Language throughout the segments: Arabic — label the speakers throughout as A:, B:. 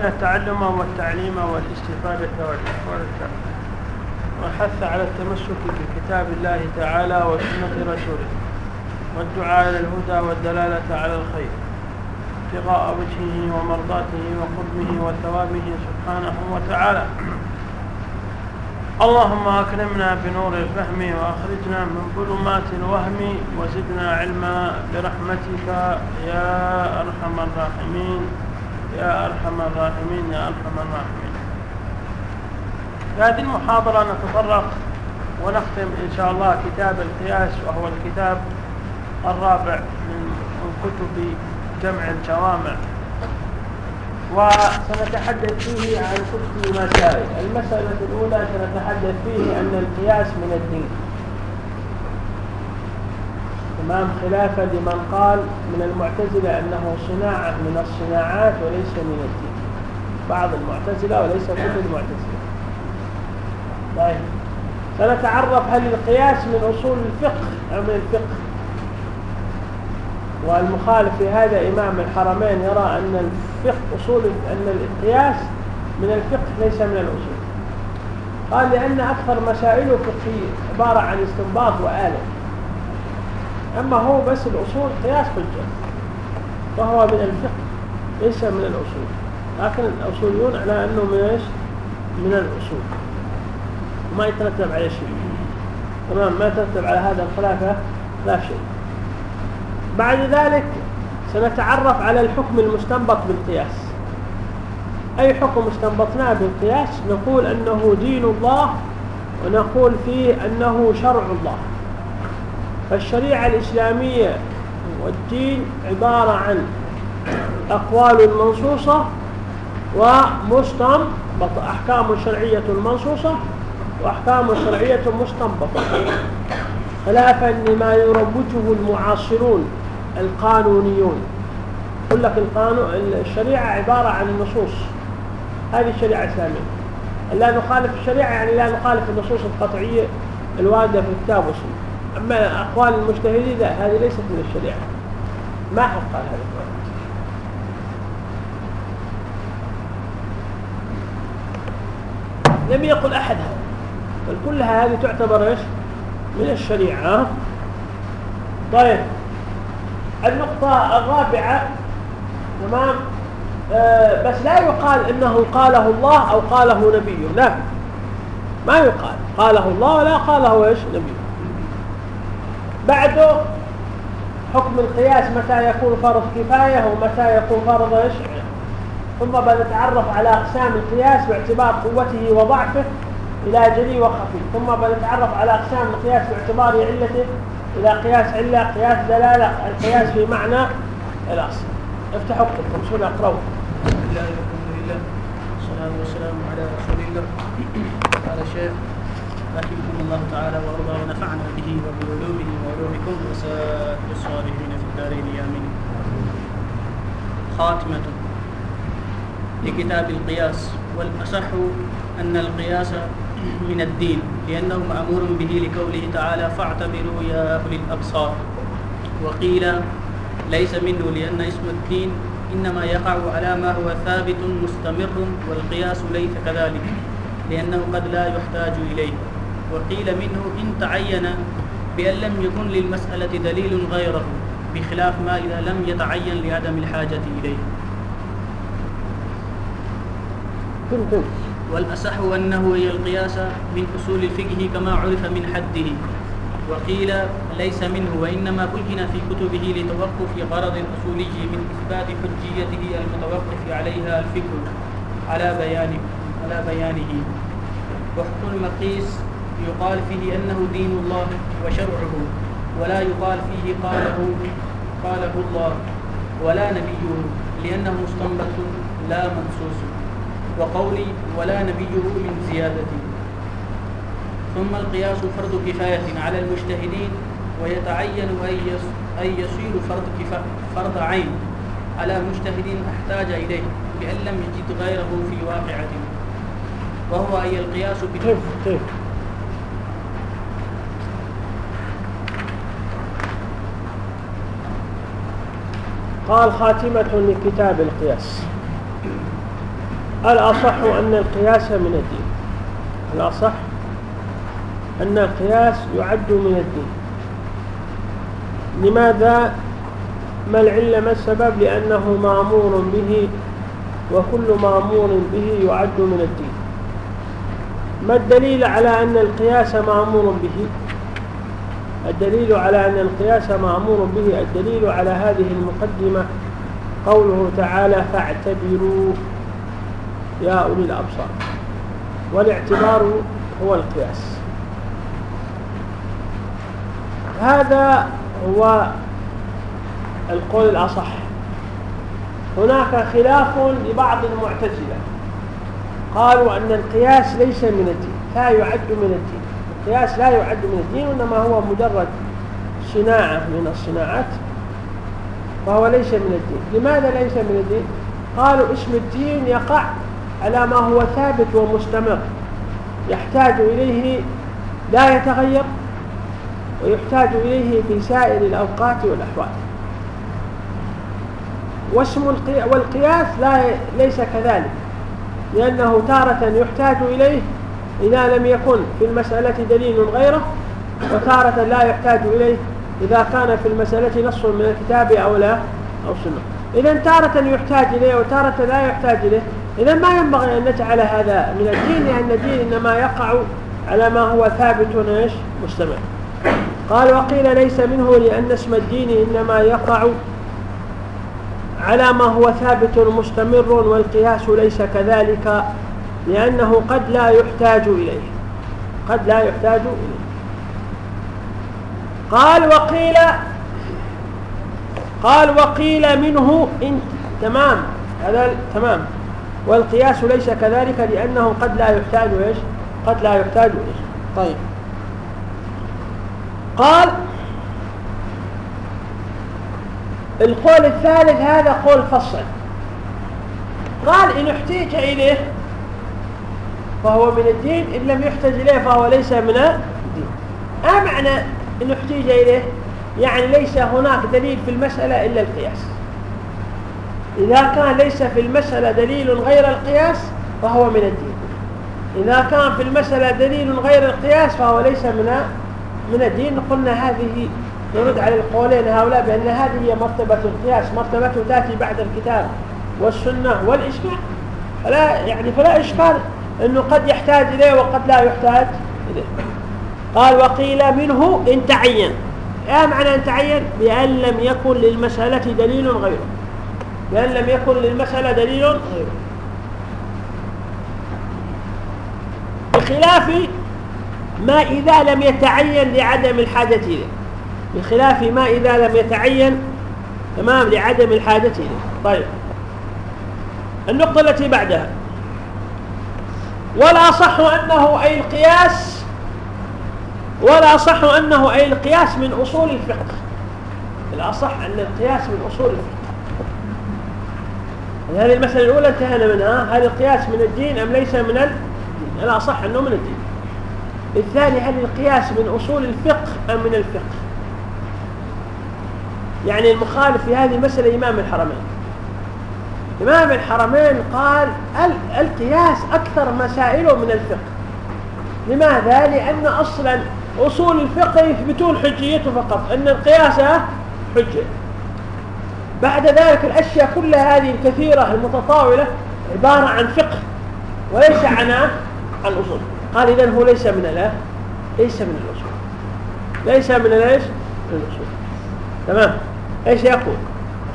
A: بين التعلم والتعليم والاستفادة وحث على التمسك بكتاب الله تعالى وسنة رسوله والدعاء إلى الهدى والدلالة على الخير. ابتغاء وجهه ومرضاته وقربه وثوابه سبحانه وتعالى. اللهم أكرمنا بنور الفهم وأخرجنا من ظلمات الوهم وزدنا علما برحمتك يا أرحم الراحمين. يا أرحم الراحمين يا أرحم الراحمين. في هذه المحاضرة نتطرق ونختم إن شاء الله كتاب القياس وهو الكتاب الرابع من كتب جمع الجوامع. وسنتحدث فيه عن ست مسائل المسألة الأولى سنتحدث فيه أن القياس من الدين. تمام خلافا لمن قال من المعتزلة أنه صناعة من الصناعات وليس من الدين. بعض المعتزلة وليس كل المعتزلة. طيب. سنتعرف هل القياس من أصول الفقه أو من الفقه؟ والمخالف في هذا إمام الحرمين يرى أن الفقه أصول أن القياس من الفقه ليس من الأصول. قال لأن أكثر مسائله فقهية عبارة عن استنباط وآلة. أما هو بس الأصول قياس حجة وهو من الفقه ليس من الأصول. لكن الأصوليون على أنه من إيش؟ من الأصول. وما يترتب عليه شيء. تمام؟ ما يترتب على هذا الخلافة لا شيء. بعد ذلك سنتعرف على الحكم المستنبط بالقياس. أي حكم استنبطناه بالقياس؟ نقول أنه دين الله ونقول فيه أنه شرع الله. فالشريعة الإسلامية والدين عبارة عن أقوال منصوصة ومستنبطة أحكام شرعية منصوصة وأحكام شرعية مستنبطة. خلافا لما يروجه المعاصرون القانونيون. يقول لك القانون الشريعة عبارة عن النصوص هذه الشريعة الإسلامية. لا نخالف الشريعة يعني لا نخالف النصوص القطعية الواردة في الكتاب والسنة. أما أقوال المجتهدين لا هذه ليست من الشريعة. ما حق قال هذا لم يقل أحد. هذا بل كلها هذه تعتبر إيش؟ من الشريعة. طيب. النقطة الرابعة تمام؟ آه بس لا يقال إنه قاله الله أو قاله نبيه لا. ما يقال قاله الله ولا قاله إيش؟ نبيه بعده حكم القياس متى يكون فرض كفاية ومتى يكون فرض إيش؟ ثم بنتعرف على أقسام القياس باعتبار قوته وضعفه إلى جلي وخفي. ثم بنتعرف على أقسام القياس باعتبار علته إلى قياس علة قياس دلالة القياس في معنى الأصل. افتحوا كتبكم شو اقرأوا
B: الله الحمد لله والصلاة والسلام على رسول الله. قال الشيخ رحمكم الله تعالى وارضى ونفعنا به وبعلومه وعلومكم وسائر الصالحين في الدارين امين خاتمة. لكتاب القياس والأصح أن القياس من الدين لأنه مأمور به لقوله تعالى فاعتبروا يا أولي الأبصار. وقيل ليس منه لأن اسم الدين إنما يقع على ما هو ثابت مستمر والقياس ليس كذلك لأنه قد لا يحتاج إليه. وقيل منه إن تعين بأن لم يكن للمسألة دليل غيره بخلاف ما إذا لم يتعين لعدم الحاجة إليه. والأصح أنه هي القياس من أصول الفقه كما عرف من حده. وقيل ليس منه وإنما بين في كتبه لتوقف غرض أصولي من إثبات حجيته المتوقف عليها الفكر على بيان على بيانه. وحكم المقيس يقال فيه أنه دين الله وشرعه ولا يقال فيه قاله قاله الله ولا نبيه لأنه مستنبط لا منصوص وقولي ولا نبيه من زيادة. ثم القياس فرض كفاية على المجتهدين ويتعين أن يصير فرض, فرض عين على مجتهد أحتاج إليه بأن لم يجد غيره في واقعة. وهو أي القياس
A: كيف قال خاتمة لكتاب القياس. الأصح أن القياس من الدين. الأصح أن القياس يعد من الدين. لماذا؟ ما العلة؟ ما السبب؟ لأنه مأمور به وكل مأمور به يعد من الدين. ما الدليل على أن القياس مأمور به؟ الدليل على أن القياس مأمور به الدليل على هذه المقدمة قوله تعالى فاعتبروا يا أولي الأبصار. والاعتبار هو القياس. هذا هو القول الأصح. هناك خلاف لبعض المعتزلة. قالوا أن القياس ليس من الدين لا يعد من الدين. القياس لا يعد من الدين وإنما هو مجرد صناعة من الصناعات فهو ليس من الدين. لماذا ليس من الدين؟ قالوا اسم الدين يقع على ما هو ثابت ومستمر. يحتاج إليه لا يتغير ويحتاج إليه في سائر الأوقات والأحوال. واسم والقياس لا ليس كذلك لأنه تارة يحتاج إليه إذا لم يكن في المسألة دليل غيره وتارة لا يحتاج إليه إذا كان في المسألة نص من الكتاب أو لا أو سنة. إذا تارة يحتاج إليه وتارة لا يحتاج إليه. إذا ما ينبغي أن نجعل هذا من الدين لأن الدين إنما يقع على ما هو ثابت إيش مستمر. قال وقيل ليس منه لأن اسم الدين إنما يقع على ما هو ثابت مستمر والقياس ليس كذلك. لأنه قد لا يحتاج إليه. قد لا يحتاج إليه. قال وقيل قال وقيل منه إن تمام. هذا تمام. والقياس ليس كذلك لأنه قد لا يحتاج إيش؟ قد لا يحتاج إيش طيب. قال القول الثالث هذا قول فصل. قال إن احتيج إليه فهو من الدين إن لم يحتج إليه فهو ليس من الدين. ما معنى إن احتيج إليه يعني ليس هناك دليل في المسألة إلا القياس. إذا كان ليس في المسألة دليل غير القياس فهو من الدين. إذا كان في المسألة دليل غير القياس فهو ليس من من الدين. قلنا هذه يرد على القولين هؤلاء بأن هذه هي مرتبة القياس مرتبته تأتي بعد الكتاب والسنة والإجماع فلا يعني فلا إشكال أنه قد يحتاج إليه وقد لا يحتاج إليه. قال وقيل منه إن تعين. إيه معنى إن تعين؟ بأن لم يكن للمسألة دليل غيره. بأن لم يكن للمسألة دليل غيره. بخلاف ما إذا لم يتعين لعدم الحاجة إليه. بخلاف ما إذا لم يتعين تمام لعدم الحاجة إليه. طيب. النقطة التي بعدها. ولا صح أنه أي القياس ولا صح أنه أي القياس من أصول الفقه. الأصح أن القياس من أصول الفقه. هذه المسألة الأولى انتهينا منها. هل القياس من الدين أم ليس من الدين الأصح أنه من الدين. الثاني هل القياس من أصول الفقه أم من الفقه؟ يعني المخالف في هذه المسألة إمام الحرمين. إمام الحرمين قال القياس أكثر مسائله من الفقه. لماذا؟ لأن أصلا أصول الفقه يثبتون حجيته فقط أن القياس حجة. بعد ذلك الأشياء كلها هذه الكثيرة المتطاولة عبارة عن فقه وليس عن عن أصول. قال إذن هو ليس من الايه ليس من الأصول. ليس من من الأصول. تمام؟ إيش يقول؟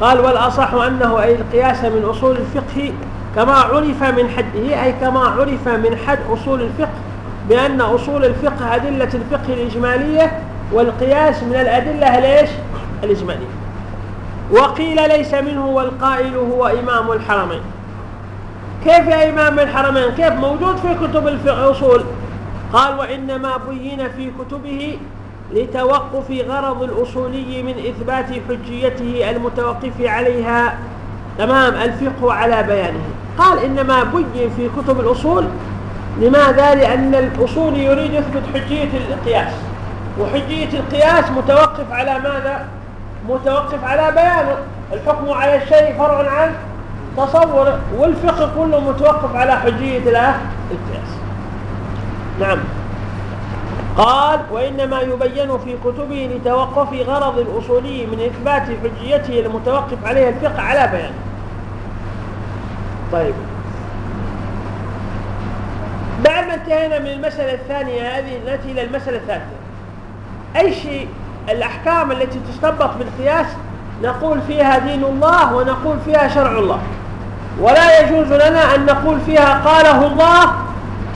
A: قال والأصح أنه أي القياس من أصول الفقه كما عرف من حده أي كما عرف من حد أصول الفقه بأن أصول الفقه أدلة الفقه الإجمالية والقياس من الأدلة ليش؟ الإجمالية. وقيل ليس منه والقائل هو إمام الحرمين. كيف يا إمام الحرمين؟ كيف موجود في كتب الأصول قال وإنما بين في كتبه لتوقف غرض الأصولي من إثبات حجيته المتوقف عليها. تمام الفقه على بيانه. قال إنما بين في كتب الأصول لماذا؟ لأن الأصول يريد يثبت حجية القياس وحجية القياس متوقف على ماذا؟ متوقف على بيانه. الحكم على الشيء فرع عن تصور والفقه كله متوقف على حجية القياس نعم. قال وإنما يبين في كتبه لتوقف غرض الأصولي من إثبات حجيته المتوقف عليه الفقه على بيان. طيب. بعد ما انتهينا من المسألة الثانية هذه نأتي إلى المسألة الثالثة. أي شيء الأحكام التي تستنبط بالقياس نقول فيها دين الله ونقول فيها شرع الله. ولا يجوز لنا أن نقول فيها قاله الله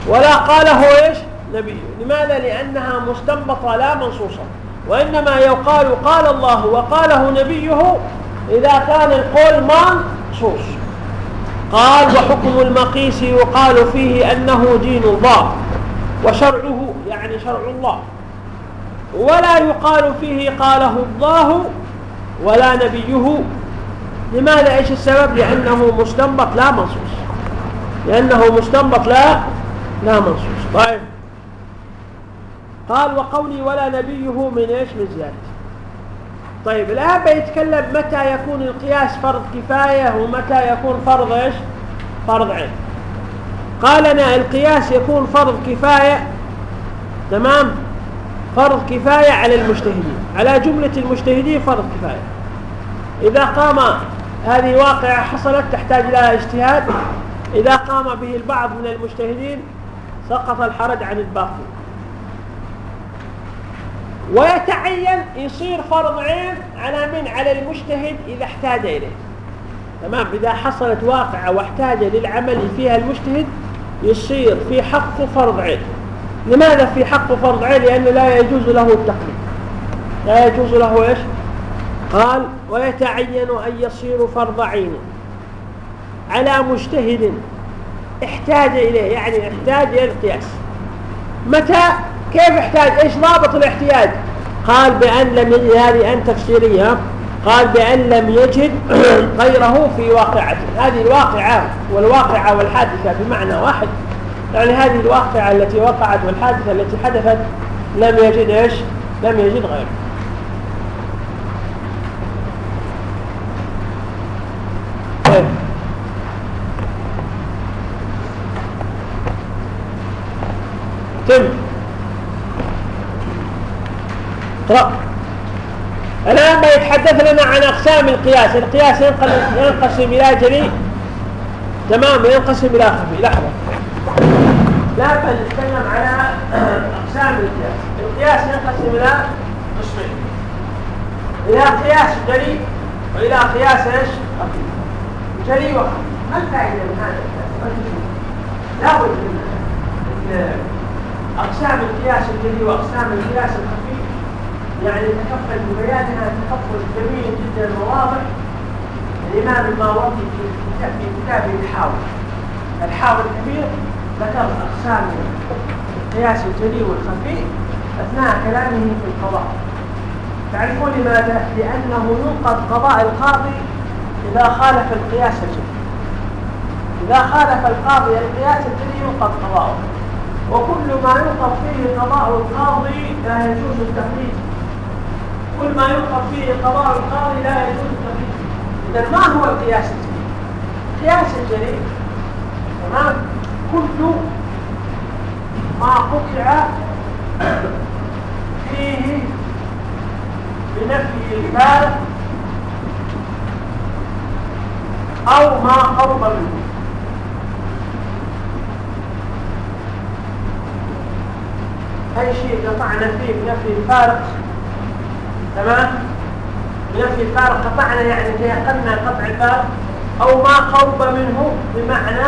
A: ولا قاله إيش؟ نبيه لماذا؟ لأنها مستنبطة لا منصوصة. وإنما يقال قال الله وقاله نبيه إذا كان القول منصوص. قال وحكم المقيس يقال فيه أنه دين الله وشرعه يعني شرع الله. ولا يقال فيه قاله الله ولا نبيه. لماذا؟ إيش السبب؟ لأنه مستنبط لا منصوص. لأنه مستنبط لا لا منصوص. طيب. قال وقولي ولا نبيه من إيش من زيادة. طيب الآن بيتكلم متى يكون القياس فرض كفاية ومتى يكون فرض إيش؟ فرض عين. قال لنا القياس يكون فرض كفاية. تمام؟ فرض كفاية على المجتهدين. على جملة المجتهدين فرض كفاية. إذا قام هذه واقعة حصلت تحتاج لها اجتهاد. إذا قام به البعض من المجتهدين سقط الحرج عن الباقي. ويتعين يصير فرض عين على من؟ على المجتهد إذا احتاج إليه. تمام؟ إذا حصلت واقعة واحتاج للعمل فيها المجتهد يصير في حقه فرض عين. لماذا في حقه فرض عين؟ لأنه لا يجوز له التقليد لا يجوز له إيش؟ قال ويتعين أن يصير فرض عين على مجتهد احتاج إليه يعني احتاج إلى القياس. متى؟ كيف احتاج إيش ضابط الاحتياج؟ قال بأن لم يجد هذه أن تفسيرية قال بأن لم يجد غيره في واقعته. هذه الواقعة والواقعة والحادثة بمعنى واحد. يعني هذه الواقعة التي وقعت والحادثة التي حدثت لم يجد إيش؟ لم يجد غيره. طيب. تم. اقرأ الآن بيتحدث لنا عن أقسام القياس. القياس ينقسم إلى جلي تمام ينقسم إلى خفي لحظة لا بل نتكلم على أقسام القياس. القياس ينقسم إلى قسمين. إلى قياس جلي وإلى قياس إيش؟ جلي وخفي ما الفائدة من هذا القياس؟ لا بد من أقسام القياس الجلي وأقسام القياس الخفي. يعني تكفل ببيانها تكفل جميل جدا وواضح. الإمام الماوردي في كتابه الحاوي. الحاوي الكبير ذكر أقسام القياس الجلي والخفي أثناء كلامه في القضاء. تعرفون لماذا؟ لأنه ينقض قضاء القاضي إذا خالف القياس الجلي. إذا خالف القاضي القياس الجلي ينقض قضاءه وكل ما ينقض فيه قضاء القاضي لا يجوز التقليد كل ما يوقف فيه قضاء القاضي لا يجوز التقليد اذا ما هو القياس الجليل القياس الجليل تمام؟ كل ما قطع فيه بنفي الفارق أو ما قرب منه. أي شيء قطعنا فيه بنفي الفارق تمام بنفي الفارق قطعنا يعني تيقنا قطع الفارق أو ما قرب منه بمعنى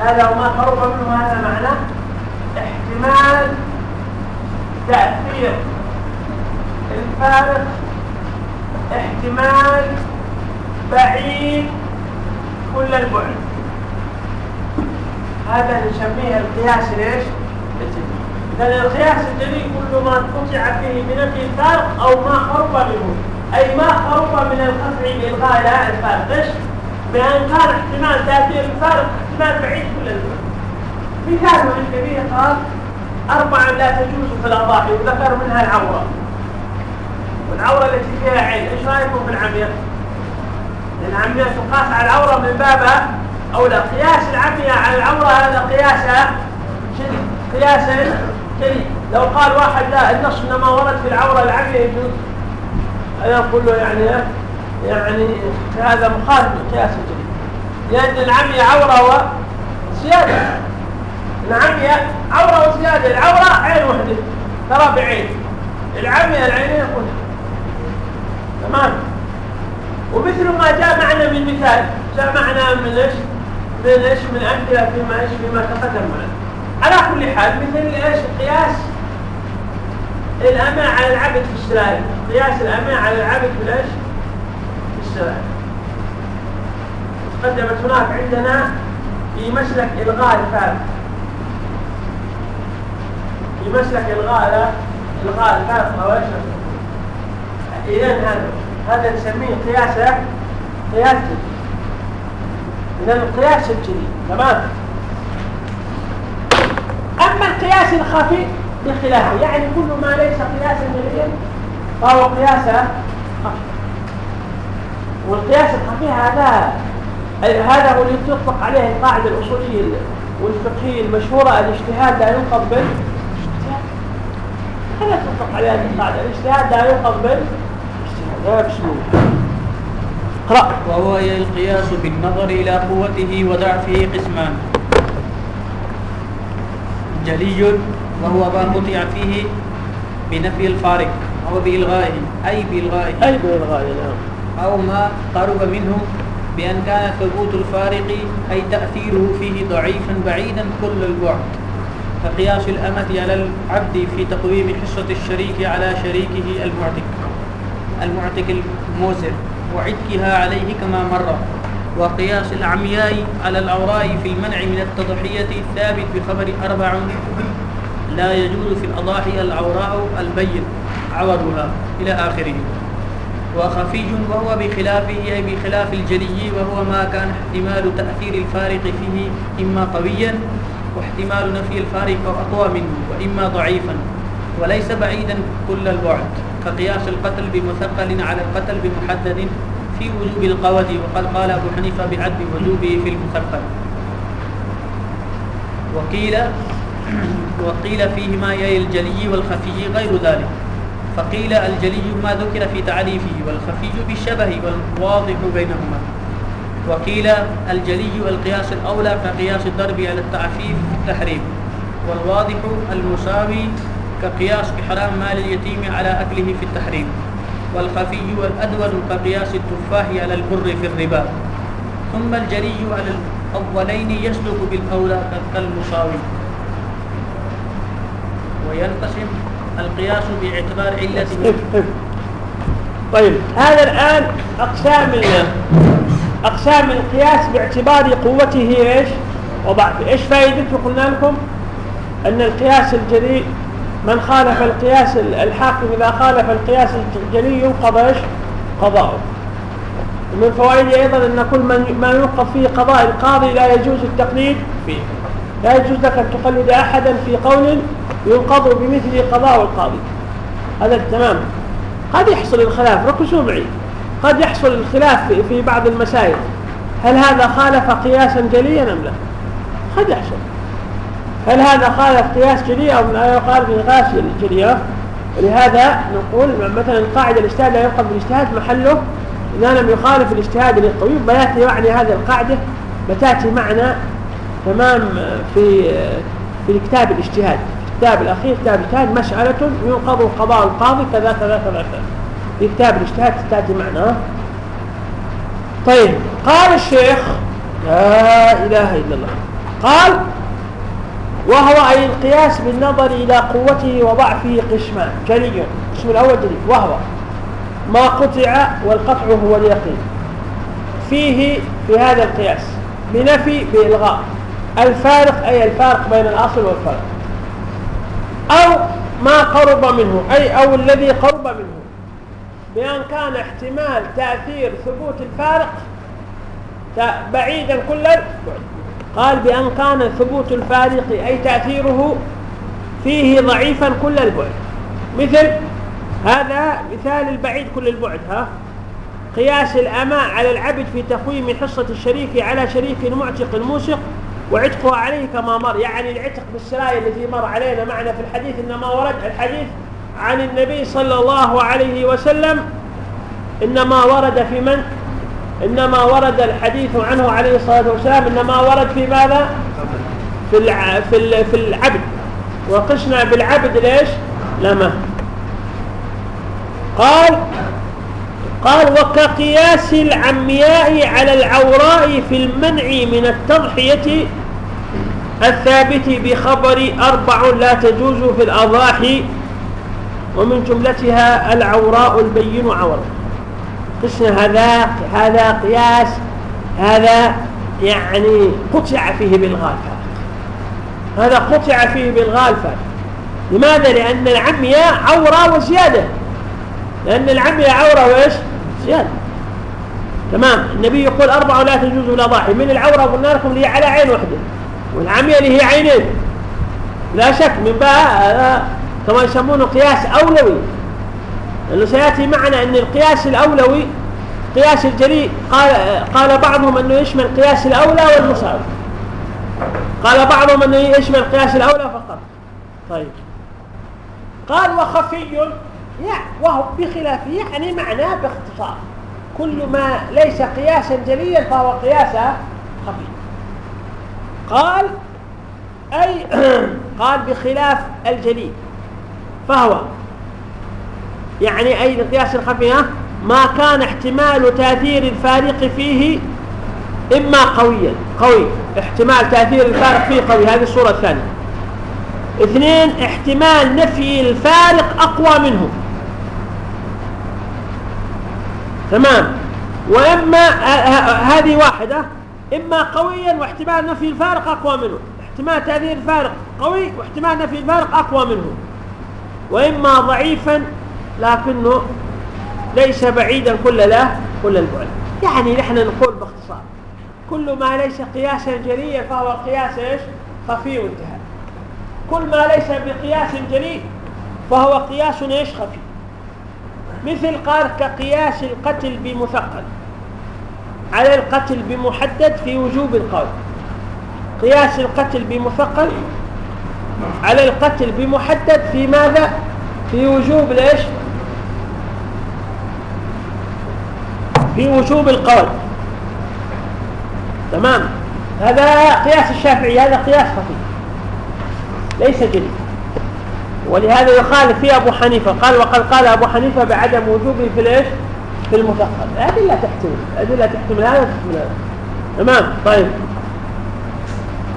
A: هذا وما قرب منه هذا معنى احتمال تأثير الفارق احتمال بعيد كل البعد هذا نسميه القياس ليش؟ لأن القياس الجلي كل ما قطع فيه بنفي الفارق أو ما خرب منه؟ أي ما خرب من القطع بإلغاء لا الفارق إيش؟ بأن كان احتمال تأثير الفارق احتمال بعيد كل الوقت. مثال من الكبير قال أربعة لا تجوز في الأضاحي وذكر منها العورة. والعورة التي فيها عين إيش رأيكم في العمية؟ لأن العمية تقاس على العورة من باب أولى. قياس العمية على العورة هذا قياس شديد قياس شديد لو قال واحد لا النص إنما ورد في يجوز أنا أقول له يعني يعني هذا مخالف للقياس الجديد. لأن العمية عورة وزيادة. العمية عورة وزيادة. العورة عين وحدة ترى بعين. العمية العينين كلها تمام. ومثل ما جاء معنا من مثال جاء معنا من إيش؟ من إيش؟ من أمثلة فيما إيش؟ فيما تقدم معنا. على كل حال مثل إيش؟ قياس الأماء على العبد في السلال قياس الأماء على العبد في الإيش؟ في السلال تقدمت هناك عندنا في مسلك إلغاء الفارق في مسلك إلغاء إلغاء الفارق أو إيش؟ إذا هذا. هذا نسميه قياس قياس إذا القياس الجديد تمام؟ القياس الخفي بخلافه. يعني كل ما ليس قياسا جليا فهو قياس خفي. والقياس الخفي هذا هذا هو اللي يطلق عليه القاعدة الأصولية والفقهية المشهورة الاجتهاد لا ينقض بال هذا تطلق عليها القاعدة. الاجتهاد لا ينقض بال يا بسم
B: اقرأ. وهو القياس بالنظر إلى قوته وضعفه قسمان. جلي وهو ما قطع فيه بنفي الفارق أو بإلغائه أي بإلغائه.
A: أي بإلغائه نعم.
B: أو ما قرب منه بأن كان ثبوت الفارق أي تأثيره فيه ضعيفا بعيدا كل البعد. كقياس الأمة على العبد في تقويم حصة الشريك على شريكه المعتق المعتق الموسر وعتكها عليه كما مر. وقياس العمياء على العوراء في المنع من التضحية الثابت بخبر أربع لا يجوز في الأضاحي العوراء البين عورها إلى آخره. وخفي وهو بخلافه أي بخلاف الجلي وهو ما كان احتمال تأثير الفارق فيه إما قويا واحتمال نفي الفارق أقوى منه وإما ضعيفا وليس بعيدا كل البعد. كقياس القتل بمثقل على القتل بمحدد في وجوب القود وقد قال أبو حنيفة بعدم وجوبه في المثقل. وقيل وقيل فيهما يا الجلي والخفي غير ذلك. فقيل الجلي ما ذكر في تعريفه والخفي بالشبه والواضح بينهما. وقيل الجلي القياس الأولى كقياس الضرب على التعفيف في التحريم والواضح المساوي كقياس إحرام مال اليتيم على أكله في التحريم. والخفي والأدول كقياس التفاح على البر في الربا. ثم الجلي على الأولين يسلك بالأولى كالمساوي وينقسم القياس بإعتبار علته
A: طيب هذا الآن أقسام أقسام القياس باعتبار قوته إيش؟ وضعفه إيش فائدته قلنا لكم أن القياس الجلي من خالف القياس الحاكم إذا خالف القياس الجلي ينقض إيش؟ قضاؤه. ومن فوائد أيضا أن كل ما ينقض فيه قضاء القاضي لا يجوز التقليد فيه. لا يجوز لك أن تقلد أحدا في قول ينقض بمثل قضاء القاضي. هذا تمام. قد يحصل الخلاف ركزوا معي. قد يحصل الخلاف في بعض المسائل. هل هذا خالف قياسا جليا أم لا؟ قد يحصل. هل هذا خالف قياس جلي أو لا يخالف قياس جلي ولهذا نقول مثلا القاعدة الاجتهاد لا ينقض بالاجتهاد محله إذا لم يخالف الاجتهاد للطبيب بياتي يعني هذه القاعدة؟ بتاتي معنا تمام في في كتاب الاجتهاد. الكتاب الأخير كتاب الاجتهاد مسألة ينقض قضاء القاضي كذا كذا كذا في كتاب الاجتهاد تأتي معنا طيب قال الشيخ لا إله إلا الله. قال وهو أي القياس بالنظر إلى قوته وضعفه قسمان جلي. القسم الأول جلي. وهو ما قطع والقطع هو اليقين. فيه في هذا القياس بنفي بإلغاء. الفارق أي الفارق بين الأصل والفرق. أو ما قرب منه أي أو الذي قرب منه. بأن كان احتمال تأثير ثبوت الفارق بعيدا كل البعد قال بأن كان ثبوت الفارق أي تأثيره فيه ضعيفا كل البعد. مثل هذا مثال البعيد كل البعد ها؟ قياس الأماء على العبد في تقويم حصة الشريك على شريك معتق موسق وعتقها عليه كما مر. يعني العتق بالسراية الذي مر علينا معنا في الحديث إنما ورد الحديث عن النبي صلى الله عليه وسلم إنما ورد في من؟ إنما ورد الحديث عنه عليه الصلاة والسلام إنما ورد في ماذا؟ في في في العبد وقسنا بالعبد ليش؟ لما قال قال وكقياس العمياء على العوراء في المنع من التضحية الثابت بخبر أربع لا تجوز في الأضاحي ومن جملتها العوراء البين عور قسم هذا هذا قياس هذا يعني قطع فيه بالغالفة. هذا قطع فيه بالغالفة. لماذا؟ لأن العمياء عورة وزيادة. لأن العمياء عورة وإيش؟ زيادة. تمام؟ النبي يقول أربعة لا تجوز ولا ضاحي. من العورة قلنا لكم اللي على عين واحدة والعمية اللي هي عينين. لا شك من بقى كما يسمونه قياس أولوي. لأنه سيأتي معنا أن القياس الأولوي قياس الجلي قال, قال بعضهم أنه يشمل قياس الأولى والمساوي قال بعضهم أنه يشمل قياس الأولى فقط. طيب. قال وخفي وهو بخلاف يعني معناه باختصار. كل ما ليس قياسا جليا فهو قياس خفي. قال أي قال بخلاف الجلي. فهو يعني أي القياس الخفي ما كان احتمال تأثير الفارق فيه إما قويا قوي. احتمال تأثير الفارق فيه قوي. هذه الصورة الثانية. اثنين احتمال نفي الفارق أقوى منه. تمام. وإما هذه واحدة. إما قويا واحتمال نفي الفارق أقوى منه. احتمال تأثير الفارق قوي واحتمال نفي الفارق أقوى منه. وإما ضعيفا لكنه ليس بعيدا كل له كل البعد. يعني نحن نقول باختصار كل ما ليس قياسا جليا فهو قياس إيش؟ خفي وانتهى. كل ما ليس بقياس جلي فهو قياس إيش؟ خفي. مثل قال كقياس القتل بمثقل على القتل بمحدد في وجوب القول. قياس القتل بمثقل على القتل بمحدد في ماذا؟ في وجوب ليش؟ في وجوب القول. تمام؟ هذا قياس الشافعي هذا قياس خفي ليس جديد. ولهذا يخالف فيه أبو حنيفة. قال وقد قال أبو حنيفة بعدم وجوبه في ليش في المثقل لا تحتمل لا تحتمل. هذا تحتمل. هذا تمام؟ طيب.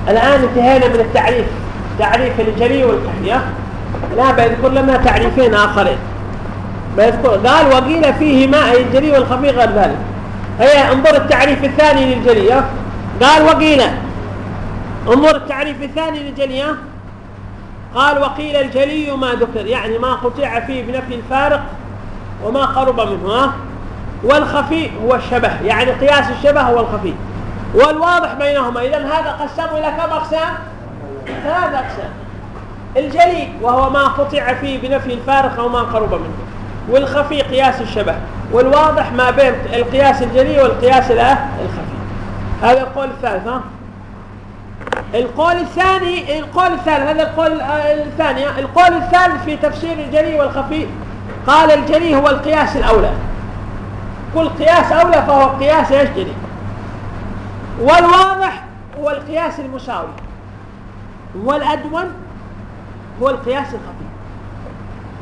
A: الآن انتهينا من التعريف تعريف الجلي والخفي لا بيذكر لنا تعريفين آخرين بيذكر قال وقيل فيهما أي الجلي والخفي غير ذلك. هي انظر التعريف الثاني للجلي قال وقيل انظر التعريف الثاني للجلي قال وقيل الجلي ما ذكر يعني ما قطع فيه بنفي الفارق وما قرب منه ها؟ والخفي هو الشبه يعني قياس الشبه هو الخفي. والواضح بينهما. اذا هذا قسمه إلى كم أقسام؟ ثلاث أقسام. الجلي وهو ما قطع فيه بنفي الفارق أو ما قرب منه. والخفي قياس الشبه. والواضح ما بين القياس الجلي والقياس الخفي. هذا القول الثالث ها؟ القول الثاني القول الثالث هذا القول الثاني القول الثالث في تفسير الجلي والخفي. قال الجلي هو القياس الأولى. كل قياس أولى فهو قياس إيش جلي؟ والواضح هو القياس المساوي. والأدون هو القياس الخفي.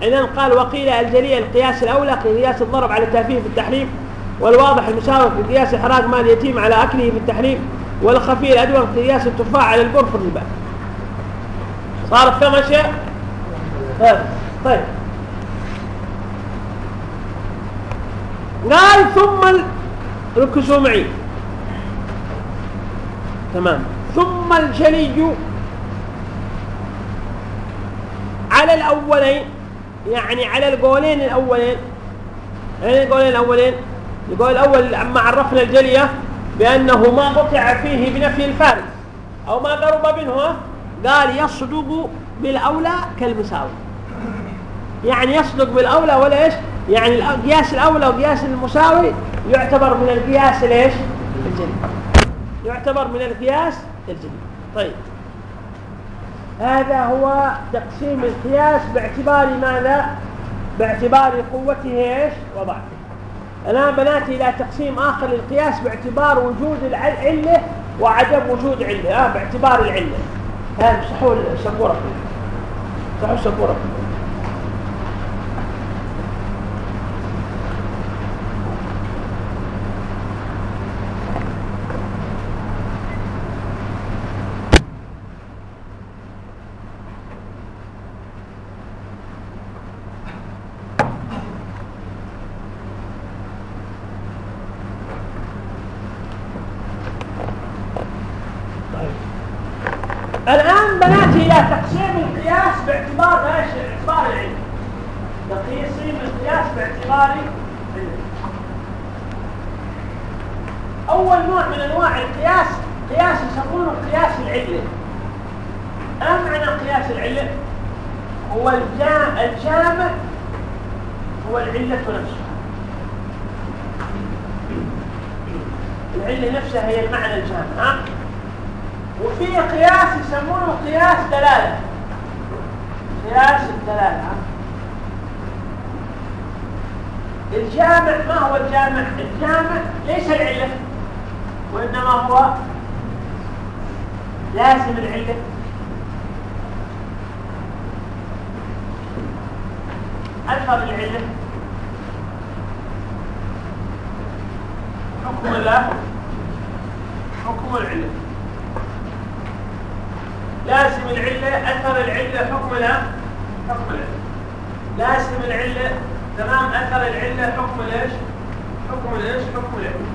A: إذا قال وقيل الجلي القياس الأولى قياس الضرب على التأفيه في التحريف والواضح المساوي في قياس إحراج مال اليتيم على أكله في التحريم والخفي الأدوم قياس التفاح على البر في الربا. صارت كم أشياء طيب طيب. قال ثم ركزوا معي. تمام. ثم الجلي على الأولين يعني على القولين الأولين يعني القولين الأولين. القول الأول لما عرفنا الجلية بأنه ما قطع فيه بنفي الفارق أو ما قرب منه قال يصدق بالأولى كالمساوي. يعني يصدق بالأولى ولا إيش؟ يعني قياس الأولى وقياس المساوي يعتبر من القياس ليش الجلي يعتبر من القياس الجلي طيب. هذا هو تقسيم القياس باعتبار ماذا؟ باعتبار قوته إيش؟ وضعفه الآن بنأتي إلى تقسيم آخر للقياس باعتبار وجود العله وعدم وجود عله آه باعتبار العله هذا امسحوا السبوره امسحوا السبوره الآن بناتي إلى تقسيم القياس باعتبار إيش؟ باعتبار العلم. تقسيم العلم. أول نوع من أنواع القياس قياس يسمونه قياس العلة. ما معنى قياس العلة؟ هو الجامع هو العلة نفسها. العلة نفسها هي المعنى الجامع. وفي قياس يسمونه قياس دلالة قياس الدلالة الجامع ما هو الجامع؟ الجامع ليس العلة وإنما هو لازم العلة. أثر العلة. حكم الله. حكم العلة. لازم العلة أثر العلة حكم لا حكم العلة. لازم العلة تمام أثر العلة حكم ليش؟ حكم ليش؟ حكم العلة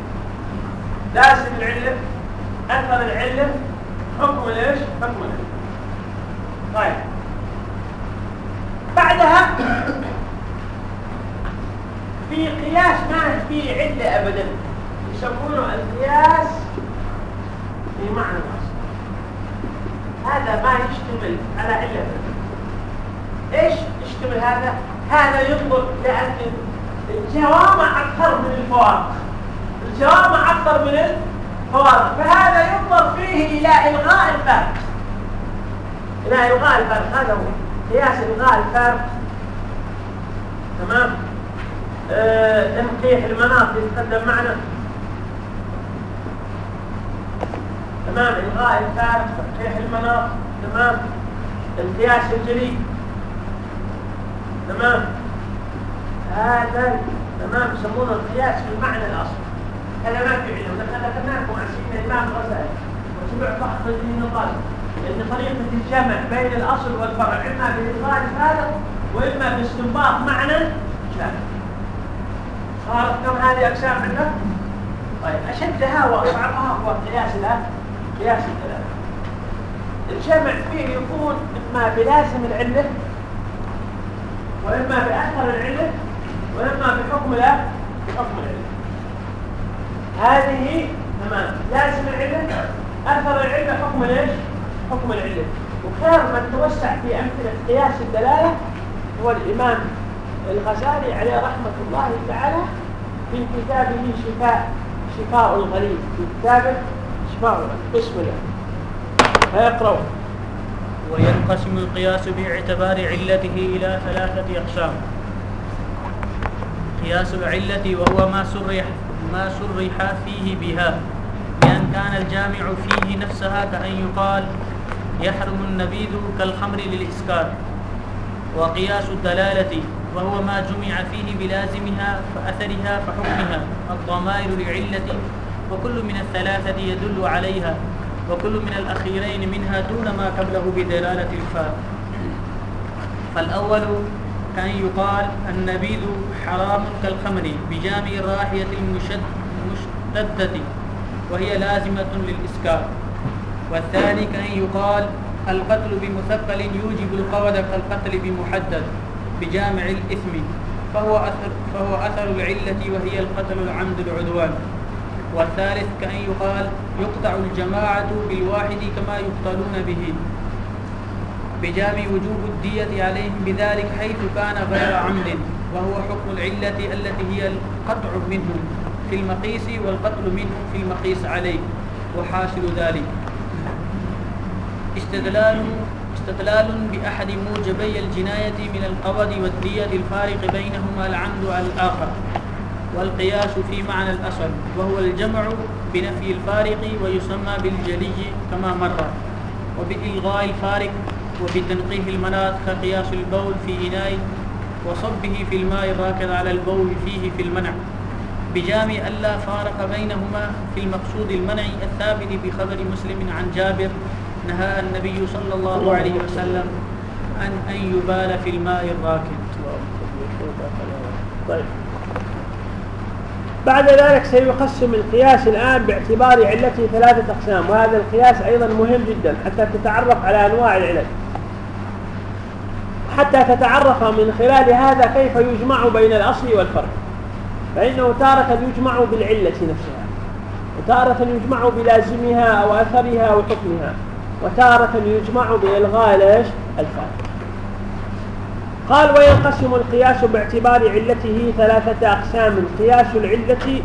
A: لازم العلة أثر العلة حكم ليش؟ حكم العلة طيب. بعدها في قياس ما في علة أبدا. يسمونه القياس في معنى هذا ما يشتمل على علة إيش يشتمل هذا؟ هذا يطلق لأن الجوامع أكثر من الفوارق. الجوامع أكثر من الفوارق. فهذا يطلق فيه إلى إلغاء الفرق. إلى إلغاء الفرق. هذا هو. قياس إلغاء الفرق. تمام؟ آه تنقيح المناط يتقدم معنا. تمام؟ إلغاء الفارق تصحيح المناط تمام؟ القياس الجلي. تمام؟ هذا تمام يسمونه القياس في المعنى الأصلي. هذا ما في علم نحن ذكرناكم عن سيدنا الإمام الغزالي. وسمع فحص الدين قال إن طريقة الجمع بين الأصل والفرع إما بالغاء الفارق وإما باستنباط معنى شامل صارت كم هذه أقسام عندنا طيب أشدها وأصعبها هو قياس قياس الدلالة. الجمع فيه يكون إما بلازم العلة واما بأثر العله واما بحكم لا بحكم العله هذه تمام. لازم العله أثر العله حكم ليش حكم العله وخير من توسع في أمثلة قياس الدلالة هو الإمام الغزالي عليه رحمة الله تعالى في كتابه شفاء شفاء الغليل في كتابه شفاء بسم الله. اقرأوا
B: وينقسم القياس باعتبار علته إلى ثلاثة أقسام. قياس العلة وهو ما صرح ما صرح فيه بها. بأن كان الجامع فيه نفسها كأن يقال يحرم النبيذ كالخمر للإسكار. وقياس الدلالة وهو ما جمع فيه بلازمها فأثرها فحكمها. الضمائر لعلة وكل من الثلاثة يدل عليها. وكل من الأخيرين منها دون ما قبله بدلالة الفاء فالأول كان يقال النبيذ حرام كالخمر بجامع الراحية المشددة وهي لازمة للإسكار والثاني كان يقال القتل بمثقل يوجب القود كالقتل بمحدد بجامع الإثم فهو أثر, فهو أثر العلة وهي القتل العمد العدوان. والثالث كأن يقال يقطع الجماعة بالواحد كما يقتلون به. بجامع وجوب الدية عليهم بذلك حيث كان غير عمد وهو حكم العلة التي هي القطع منه في المقيس والقتل منه في المقيس عليه وحاصل ذلك. استدلال استدلال بأحد موجبي الجناية من القبض والدية الفارق بينهما العمد على الآخر. والقياس في معنى الأصل وهو الجمع بنفي الفارق ويسمى بالجلي كما مر وبإلغاء الفارق وبتنقيه المناط كقياس البول في إناء وصبه في الماء الراكد على البول فيه في المنع بجامع ألا فارق بينهما في المقصود المنع الثابت بخبر مسلم عن جابر نهى النبي صلى الله عليه وسلم عن أن يبال في الماء الراكد.
A: طيب. بعد ذلك سيقسم القياس الآن باعتبار علته ثلاثة أقسام وهذا القياس أيضا مهم جدا حتى تتعرف على أنواع العلل. حتى تتعرف من خلال هذا كيف يجمع بين الأصل والفرق. فإنه تارة يجمع بالعلة نفسها وتارة يجمع بلازمها أو أثرها وحكمها وتارة يجمع بإلغاء الفارق قال وينقسم القياس باعتبار علته ثلاثة أقسام قياس العلة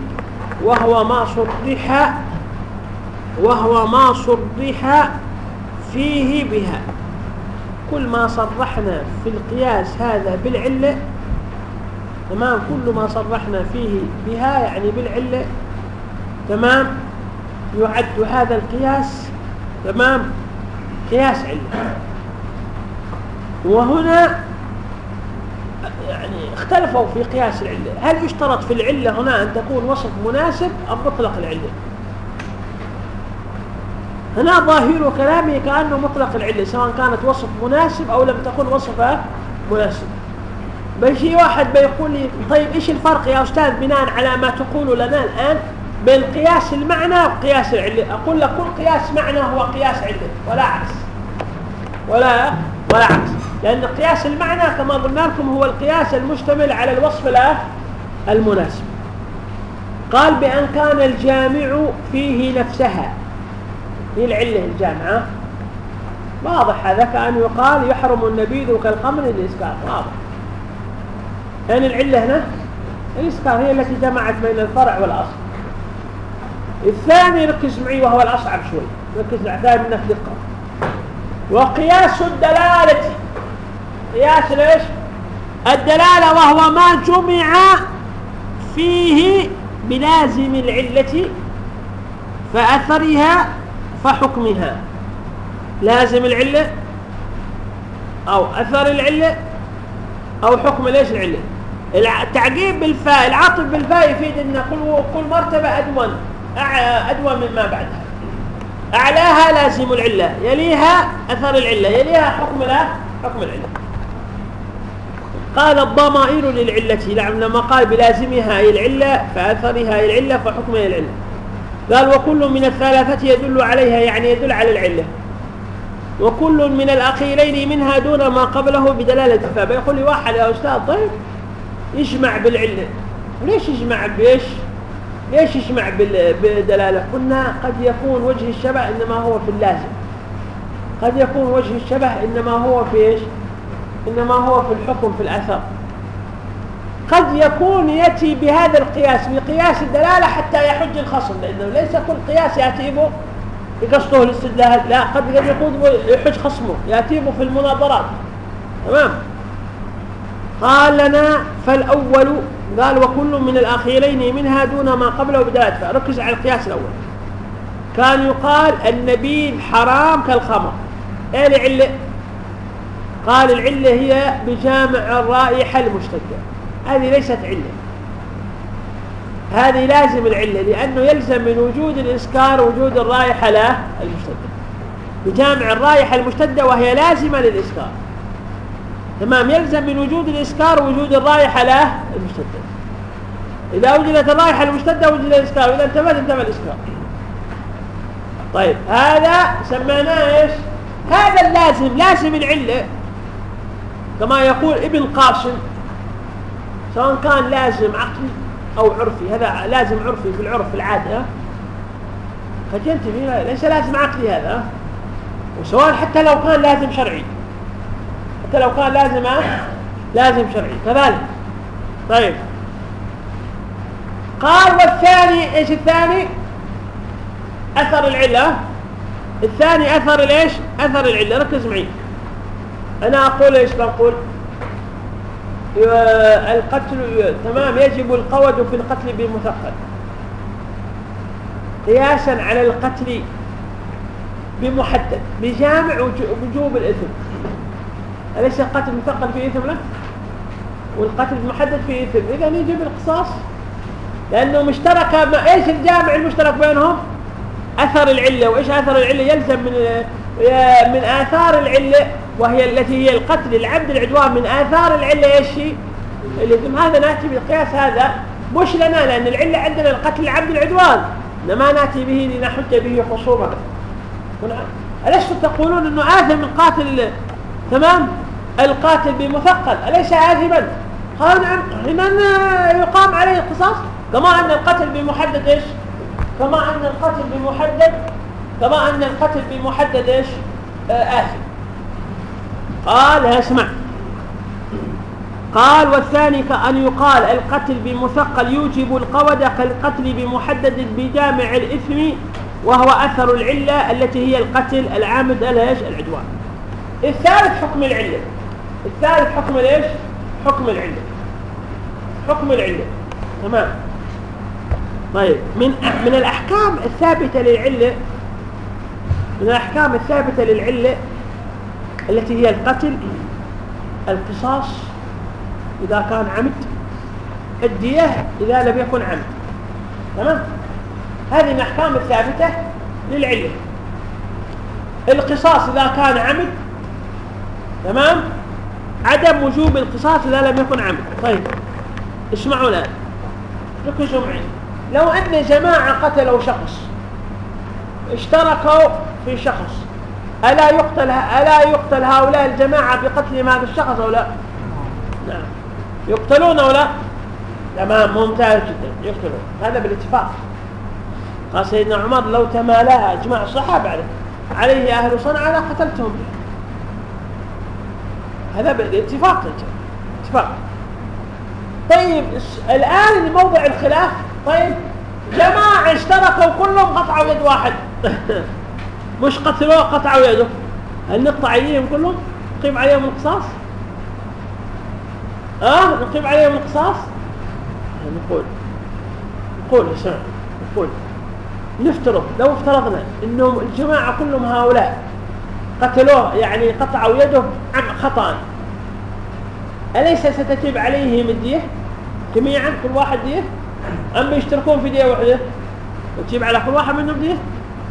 A: وهو ما صرح وهو ما صرح فيه بها. كل ما صرحنا في القياس هذا بالعلة تمام؟ كل ما صرحنا فيه بها يعني بالعلة تمام؟ يعد هذا القياس تمام؟ قياس علة. وهنا يعني اختلفوا في قياس العلة. هل يشترط في العلة هنا أن تكون وصف مناسب أم مطلق العلة؟ هنا ظاهر كلامه كأنه مطلق العلة سواء كانت وصف مناسب أو لم تكن وصفة مناسب. بيجي واحد بيقول لي طيب إيش الفرق يا أستاذ بناء على ما تقول لنا الآن بين قياس المعنى وقياس العلة؟ أقول لك كل قياس معنى هو قياس علة ولا عكس. ولا ولا عكس. لأن قياس المعنى كما قلنا لكم هو القياس المشتمل على الوصف المناسب. قال بأن كان الجامع فيه نفسها. هي العلة الجامعة. واضح هذا كأن يقال يحرم النبيذ كالخمر للإسكار واضح. يعني العلة هنا؟ الإسكار هي التي جمعت بين الفرع والأصل. الثاني ركز معي وهو الأصعب شوي. ركز اعتاد منك دقة وقياس الدلالة قياس ليش؟ الدلالة وهو ما جمع فيه بلازم العلة فأثرها فحكمها. لازم العلة أو أثر العلة أو حكم ليش العلة؟ التعقيب بالفاء العاطف بالفاء يفيد أن كل كل مرتبة أدون أدون مما بعدها. أعلاها لازم العلة يليها أثر العلة يليها حكم لا حكم العلة. قال الضمائر للعلة. نعم لما قال بلازمها هي العلة فأثرها هي العلة فحكمها العلة. قال وكل من الثلاثة يدل عليها يعني يدل على العلة. وكل من الأخيرين منها دون ما قبله بدلالة الفاء. يقول لي واحد يا أستاذ طيب يجمع بالعلة. ليش يجمع بإيش؟ ليش يجمع بالدلالة قلنا قد يكون وجه الشبه إنما هو في اللازم. قد يكون وجه الشبه إنما هو في إيش؟ إنما هو في الحكم في الأثر. قد يكون يأتي بهذا القياس بقياس الدلالة حتى يحج الخصم لأنه ليس كل قياس يأتي به يقصده الاستدلال لا قد يقود يحج خصمه يأتي به في المناظرات. تمام؟ قال لنا فالأول قال وكل من الأخيرين منها دون ما قبله بداية فركز على القياس الأول. كان يقال النبيذ حرام كالخمر. إيه العلة قال العلة هي بجامع الرائحة المشتدة. هذه ليست علة. هذه لازم العلة لأنه يلزم من وجود الإسكار وجود الرائحة له المشتدة. بجامع الرائحة المشتدة وهي لازمة للإسكار. تمام؟ يلزم من وجود الإسكار وجود الرائحة له المشتدة. إذا وجدت الرائحة المشتدة وجد الإسكار. وإذا انتبهت انتبه الإسكار. طيب هذا سميناه إيش؟ هذا اللازم لازم العلة. كما يقول ابن قاسم سواء كان لازم عقلي أو عرفي هذا لازم عرفي في العرف العادة. ينتبه ليس لازم عقلي هذا. وسواء حتى لو كان لازم شرعي. حتى لو كان لازم لازم شرعي. كذلك. طيب. قال والثاني إيش الثاني؟ أثر العلة. الثاني أثر الايش أثر العلة. ركز معي. أنا أقول إيش بقول؟ القتل تمام يجب القود في القتل بمثقل. قياسا على القتل بمحدد بجامع وجوب الإثم. أليس القتل مثقل فيه إثم له؟ والقتل المحدد فيه إثم. إذا يجب القصاص لأنه مشترك ما إيش الجامع المشترك بينهم؟ أثر العلة. وإيش أثر العلة؟ يلزم من من آثار العلة وهي التي هي القتل العبد العدوان من آثار العلة إيش هي؟ الإثم هذا نأتي بالقياس هذا مش لنا لأن العلة عندنا القتل العبد العدوان. ما نأتي به لنحج به خصومة ألستم تقولون أنه آثم من قاتل تمام؟ القاتل بمثقل. أليس آثما؟ قال نعم لمن يقام عليه القصاص. كما أن القتل بمحدد إيش؟ كما أن القتل بمحدد كما أن القتل بمحدد آه آثم. قال اسمع. قال والثاني كأن يقال القتل بمثقل يوجب القود كالقتل بمحدد بجامع الإثم وهو أثر العلة التي هي القتل العامد إيش؟ العدوان. الثالث حكم العلة. الثالث حكم الايش حكم العلة. حكم العلة. تمام. طيب. من من الأحكام الثابتة للعلة من الأحكام الثابتة للعلة التي هي القتل القصاص إذا كان عمد الدية إذا لم يكن عمد. تمام؟ هذه الأحكام الثابتة للعلة القصاص إذا كان عمد تمام؟ عدم وجوب القصاص إذا لم يكن عمد. طيب اسمعوا الآن. ركزوا معي. لو أن جماعة قتلوا شخص اشتركوا في شخص ألا يقتل ألا يقتل هؤلاء الجماعة بقتل هذا الشخص أو لا؟ نعم. يقتلون أو لا؟ تمام ممتاز جدا. يقتلون. هذا بالاتفاق. قال سيدنا عمر لو تمالاها إجماع الصحابة عليه. عليه أهل صنعاء لقتلتهم هذا بالاتفاق اتفاق. طيب الآن لموضع الخلاف طيب جماعة اشتركوا كلهم قطعوا يد واحد. مش قتلوه قطعوا يده. هل نقطع ايديهم كلهم؟ نقيم عليهم القصاص؟ آه نقيم عليهم القصاص؟ نقول نقول يا نقول. نفترض لو افترضنا إنهم الجماعة كلهم هؤلاء قتلوه يعني قطعوا يده عن خطأ. أليس ستتب عليهم الدية؟ جميعا؟ كل واحد دية؟ أم يشتركون في دية واحدة وتجيب على كل واحد منهم دية؟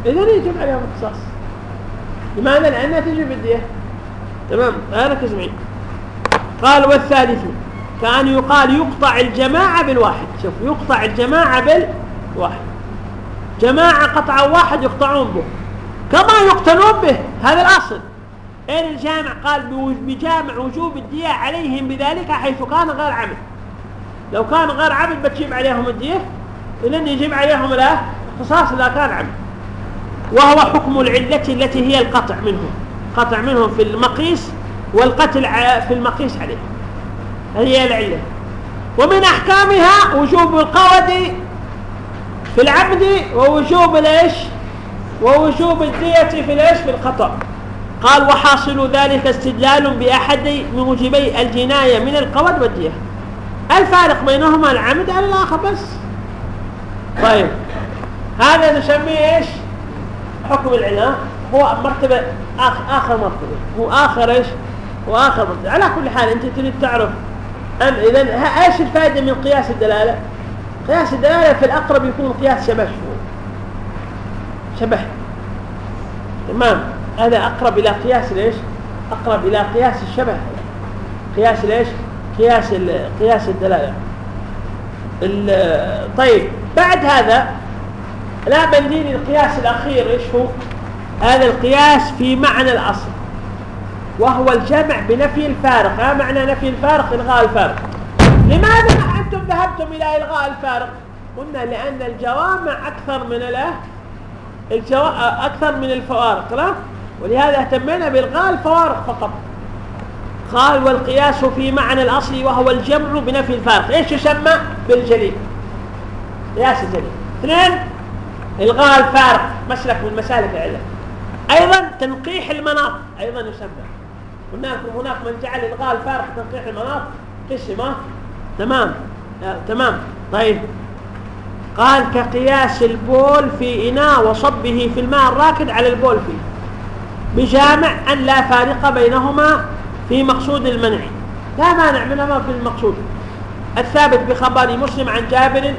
A: إذا يجب عليهم القصاص لماذا لأنها تجب الدية تمام؟ ركز معي قال والثالث كان يقال يقطع الجماعة بالواحد. شوف يقطع الجماعة بالواحد. جماعة قطعوا واحد يقطعون به. كما يقتلون به. هذا الأصل. أين الجامع قال بجامع وجوب الدية عليهم بذلك حيث كان غير عمد لو كان غير عمد بتجيب عليهم الدية. لن يجيب عليهم لا قصاص إذا كان عمد وهو حكم العلة التي هي القطع منهم. قطع منهم في المقيس والقتل في المقيس عليه. هي العلة. ومن أحكامها وجوب القود في العبد ووجوب الإيش؟ ووجوب الدية في الإيش؟ في الخطأ. قال وحاصل ذلك استدلال بأحد موجبي الجناية من القود والدية الفارق بينهما العمد على الآخر بس. طيب. هذا نسميه إيش؟ حكم العلم هو مرتبة آخر, آخر مرتبة. هو آخر إيش؟ هو آخر مرتبة. على كل حال أنت تريد تعرف أم إذا إيش الفائدة من قياس الدلالة؟ قياس الدلالة في الأقرب يكون قياس شبه شبه. تمام. هذا أقرب إلى قياس ليش أقرب إلى قياس الشبه. قياس ليش قياس قياس الدلالة. طيب. بعد هذا لا بندين القياس الأخير إيش هو؟ هذا القياس في معنى الأصل وهو الجمع بنفي الفارق. ما معنى نفي الفارق؟ إلغاء الفارق. لماذا أنتم ذهبتم إلى إلغاء الفارق؟ قلنا لأن الجوامع أكثر من الايه الجو... أكثر من الفوارق لا؟ ولهذا اهتمينا بإلغاء الفوارق فقط. قال والقياس في معنى الأصل وهو الجمع بنفي الفارق. إيش يسمى؟ بالجليل. قياس الجلي اثنين الغاء الفارق مسلك من مسالك العله أيضا تنقيح المناط أيضا يسمى. لكم هناك من جعل الغاء الفارق تنقيح المناط. قسمه تمام. آه تمام. طيب. قال كقياس البول في إناء وصبه في الماء الراكد على البول فيه. بجامع أن لا فارق بينهما في مقصود المنع. لا مانع منهما في المقصود. الثابت بخبر مسلم عن جابر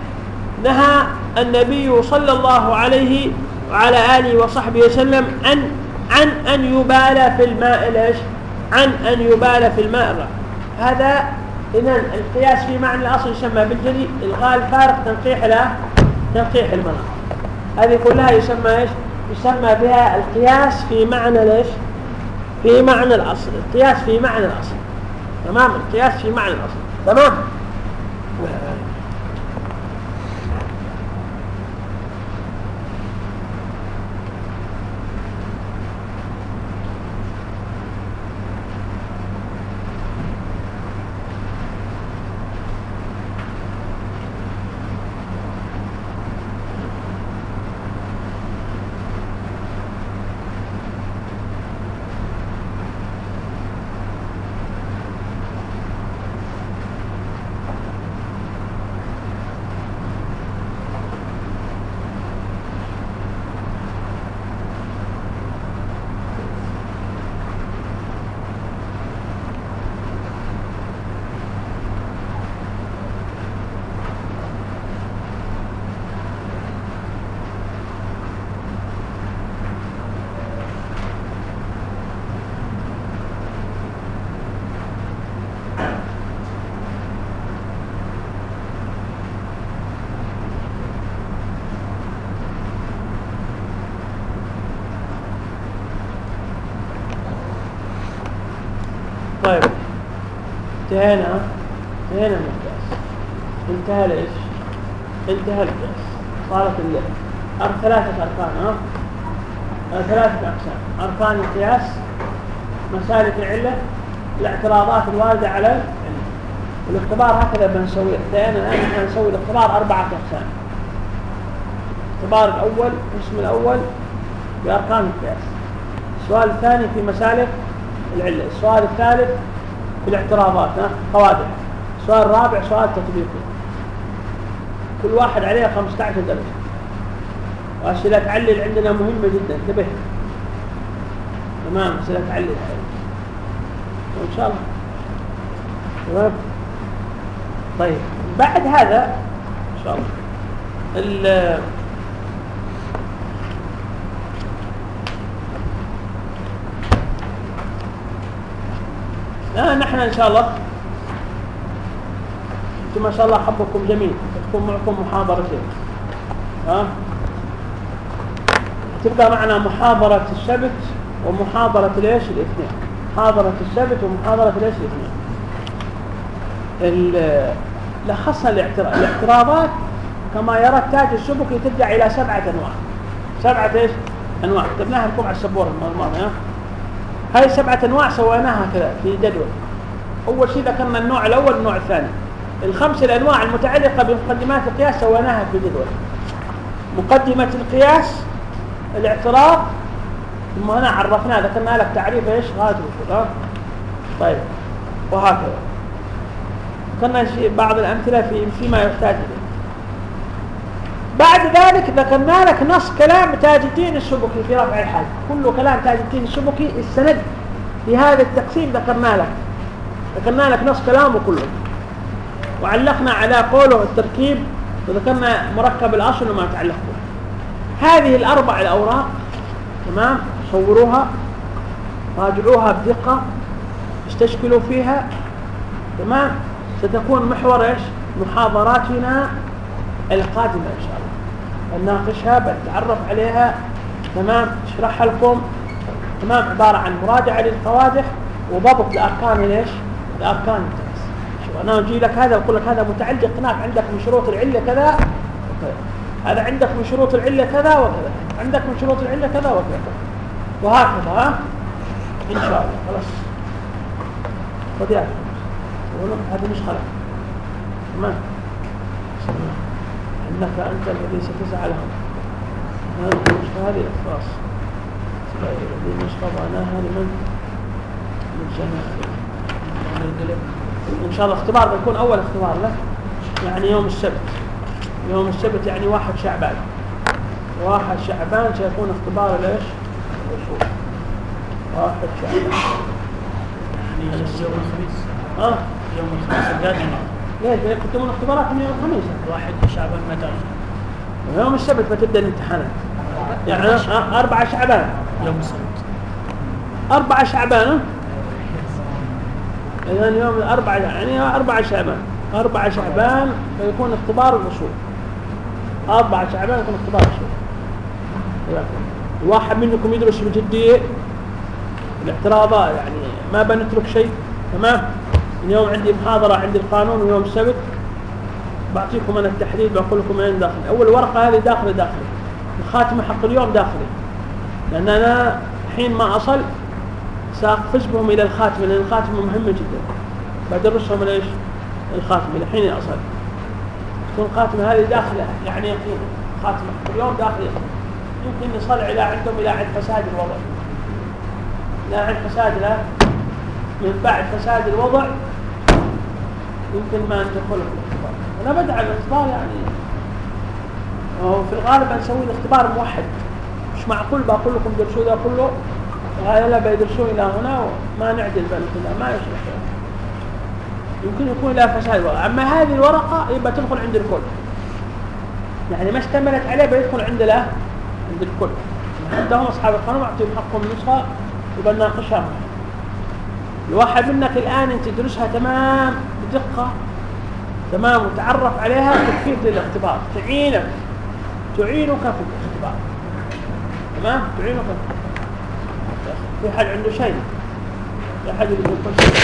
A: نهى النبي صلى الله عليه وعلى آله وصحبه وسلم عن عن أن يبال في الماء ليش؟ عن أن يبال في الماء. هذا إذا القياس في معنى الأصل يسمى بالجلي إلغاء الفارق تنقيح له تنقيح المناط هذه كلها يسمى إيش؟ يسمى بها القياس في معنى ليش؟ في معنى الأصل. القياس في معنى الأصل. تمام؟ القياس في معنى الأصل. تمام طيب انتهينا من القياس انتهى ليش انتهى القياس صارت ثلاثة أركان ها؟ ثلاثة أقسام. أركان القياس مسالك العلة الاعتراضات الواردة على العلة والاختبار هكذا بنسويه انتهينا الآن إحنا نسوي الاختبار أربعة أقسام. الاختبار الأول القسم الأول بأركان القياس. السؤال الثاني في مسالك العلة. السؤال الثالث في الاعتراضات قوادح. السؤال الرابع سؤال تطبيقي. كل واحد عليه 15 درجة. وأسئلة تعلل عندنا مهمة جدا. انتبه. تمام أسئلة تعلل. وإن شاء الله. تمام؟ طيب. بعد هذا إن شاء الله لا نحن إن شاء الله. أنتم ما شاء الله حبكم جميل. تكون معكم محاضرتين. ها تبقى معنا محاضرة السبت ومحاضرة ليش الاثنين. محاضرة السبت ومحاضرة ليش الاثنين. لخصنا الاعتراضات كما يرى التاج السبكي ترجع إلى سبعة أنواع. سبعة إيش؟ أنواع. كتبناها لكم على السبورة الماضي ها هاي سبعة أنواع سويناها كذا في جدول. أول شيء ذكرنا النوع الأول والنوع الثاني. الخمس الأنواع المتعلقة بمقدمات القياس سويناها في جدول. مقدمة القياس الاعتراض ثم هنا عرفناه ذكرنا لك تعريف إيش؟ غاية الوصول طيب. وهكذا. ذكرنا بعض الأمثلة في فيما يحتاج إليه. بعد ذلك ذكرنا لك نص كلام تاج الدين السبكي في رفع الحاج كل كلام تاج الدين السبكي السند في هذا التقسيم ذكرنا لك ذكرنا لك نص كلامه كله. وعلقنا على قوله التركيب وذكرنا مركب الأصل وما يتعلق به هذه الأربع الأوراق تمام؟ صوروها راجعوها بدقة استشكلوا فيها تمام؟ ستكون محور إيش؟ محاضراتنا القادمة إن شاء الله. بنناقشها بنتعرف عليها. تمام؟ اشرحها لكم. تمام؟ عبارة عن مراجعة للقوادح وضبط لأركان ليش لأركان شو أنا أجي لك هذا وأقول لك هذا متعلق هناك عندك من شروط العلة كذا وكذا. هذا عندك من شروط العلة كذا وكذا. عندك من شروط العلة كذا وكذا. وهكذا ها؟ إن شاء الله. خلاص. خذ يا هذه مش خلاص. تمام؟ إنك أنت الذي ستسعى لهم هذه النسخه هذه اخلاص هذه النسخه ضعناها لمن؟ للجماعه إن شاء الله اختبار بيكون أول اختبار له يعني يوم السبت. يوم السبت يعني واحد شعبان. واحد شعبان سيكون اختبار ليش واحد شعبان.
B: يعني يوم الخميس.
A: آه
B: يوم الخميس القادم
A: ليه يقدمون اختبارات من يوم الخميس.
B: واحد شعبان متى
A: يوم السبت بتبدا الامتحانات. يعني أربعة شعبان.
B: يوم السبت.
A: أربعة شعبان؟ إذا يوم أربعة يعني أربعة شعبان. أربعة شعبان فيكون اختبار الأصول أربعة شعبان يكون اختبار الأصول واحد منكم يدرس بجدية الاعتراضات يعني ما بنترك شيء تمام؟ اليوم عندي محاضرة عندي القانون ويوم السبت بعطيكم أنا التحديد بقول لكم أين داخل أول ورقة هذه داخلة داخلي. الخاتمة حق اليوم داخلي. لأن أنا حين ما أصل سأقفز بهم إلى الخاتمة لأن الخاتمة مهمة جدا. بدرسهم ليش الخاتمة لحين أصل. تكون الخاتمة هذه داخلة يعني يقين. خاتمة حق اليوم داخل يقين يمكن نصل إلى عندهم إلى عند فساد الوضع. إلى عند فساد لا من بعد فساد الوضع يمكن ما ندخل في الاختبار. أنا بدعى الاختبار يعني. وهو في الغالب نسوي الاختبار موحد. مش معقول بقول لكم درسوا ده كله؟ وهذا لا بيدرسوه إلى هنا وما نعدل كلها ما يصلح. يمكن يكون لها فساد أما هذه الورقة يبقى تدخل عند الكل. يعني ما اشتملت عليه بيدخل عند لا عند الكل. عندهم أصحاب القانون اعطيهم حقهم نسخة يبقى نناقشها. الواحد منك الآن أنت تدرسها تمام. بدقه تمام؟ وتعرف عليها تكفيك للاختبار. تعينك. تعينك في الاختبار. تمام؟ تعينك. في في حد عنده شيء؟ في حد يقول كل شيء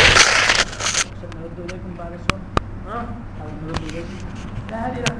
B: نرد اليكم بعد الصوم
A: ها؟
B: نرد إليكم.
A: لا هذه لا.